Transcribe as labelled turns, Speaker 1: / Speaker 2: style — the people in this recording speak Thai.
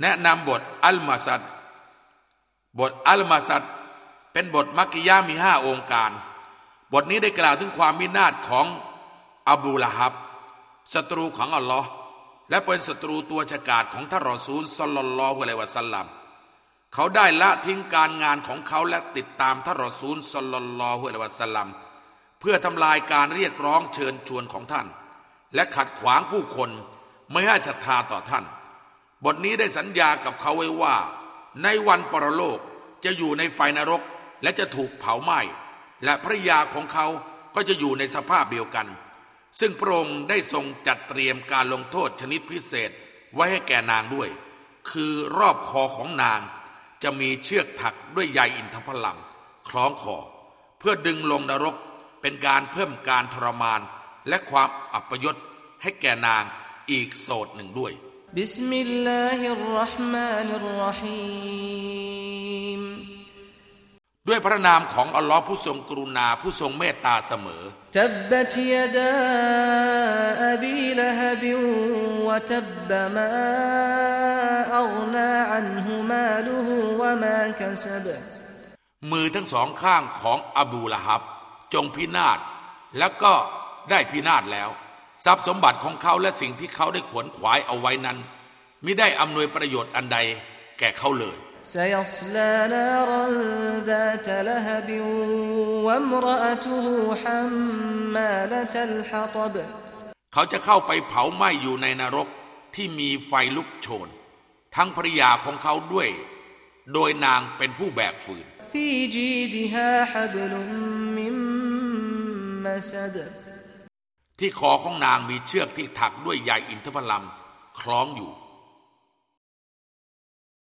Speaker 1: แนะนำบทอัลมาซัดบทอัลมาซัดเป็นบทมักกิยามีห้าองค์การ บทนี้ได้กล่าวถึงความมินาศของอบูละฮับศัตรูของอัลลอฮ์และเป็นศัตรูตัวฉกาจของท่านรอซูลสลลลอฮุอะลัยวะสัลลัมเขาได้ละทิ้งการงานของเขาและติดตามท่านรอซูลสลลลอฮุอะลัยวะสัลลัมเพื่อทำลายการเรียกร้องเชิญชวนของท่าน และขัดขวางผู้คนไม่ให้ศรัทธาต่อท่าน บทนี้ได้สัญญากับเขาไว้ว่า ในวันปรโลกจะอยู่ในไฟนรกและจะถูกเผาไหม้ และภรยาของเขาก็จะอยู่ในสภาพเดียวกัน ซึ่งพระองค์ได้ทรงจัดเตรียมการลงโทษชนิดพิเศษไว้ให้แก่นางด้วย คือรอบคอของนางจะมีเชือกถักด้วยใยอินทผลัมคล้องคอ เพื่อดึงลงนรกเป็นการเพิ่มการทรมานและความอัปยศให้แก่นางอีกโสดหนึ่งด้วย
Speaker 2: بسم الله الرحمن الرحيم
Speaker 1: ด้วยพระนามของอัลลอฮ์ผู้ทรงกรุณาผู้ทรงเมตตาเสมอ
Speaker 2: تبت يدا أبي لهب وتب ما أغنى عنه ماله وما كسب
Speaker 1: มือทั้งสองข้างของอบูละฮับ จงพินาศแล้วก็ได้พินาศแล้ว ทรัพย์สมบัติของเขาและสิ่งที่เขาได้ขวนขวายเอาไว้นั้นมิได้อำนวยประโยชน์อันใดแก่เขาเลย
Speaker 2: سيصلى نارا ذات لهب وامرأته حمالة الحطب
Speaker 1: เขาจะเข้าไปเผาไหม้อยู่ในนรกที่มีไฟลุกโชน ทั้งภริยาของเขาด้วย โดยนางเป็นผู้แบกฝืน
Speaker 2: في جيدها حبل من مسد
Speaker 1: ที่คอของนางมีเชือกที่ถักด้วยใยอินทผลัมคล้องอยู่